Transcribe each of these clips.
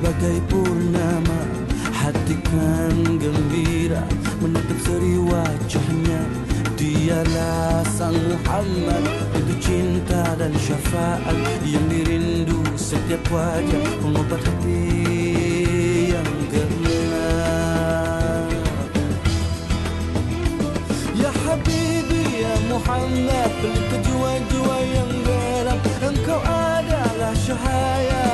bagai purnama. Hatikan gembira menatap seri wajahnya. Dialah sang Muhammad Itu cinta dan syafaat Yang dirindu setiap wajah. Mengobat hati yang gelap Ya Habibi ya Muhammad Pelita jiwa-jiwa yang geram. Engkau adalah شهايا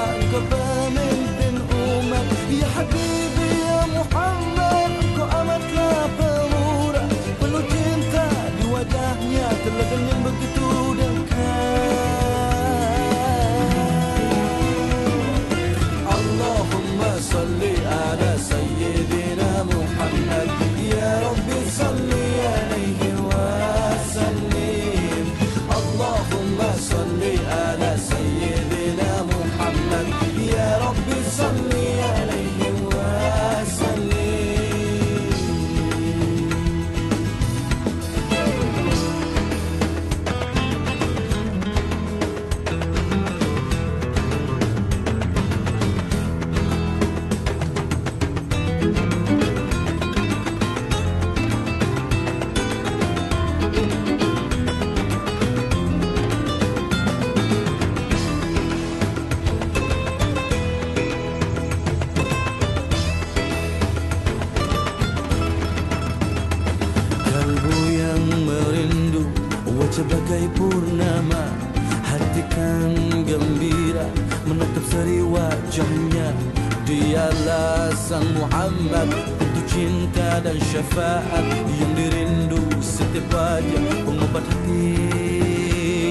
Wajah bagai purnama Hatikan gembira Menatap seri wajahnya. Dialah sang Muhammad Untuk cinta dan syafaat Yang dirindu setiap wajah Pengobat hati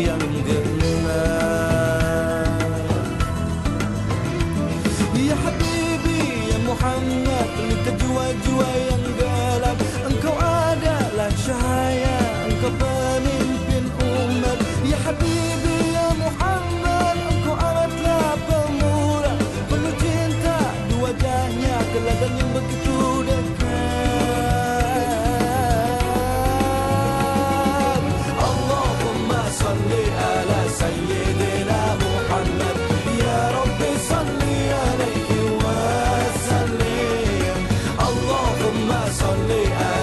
yang gelap Ya Habibi, Ya Muhammad Pelita jiwa-jiwa yang gelap lonely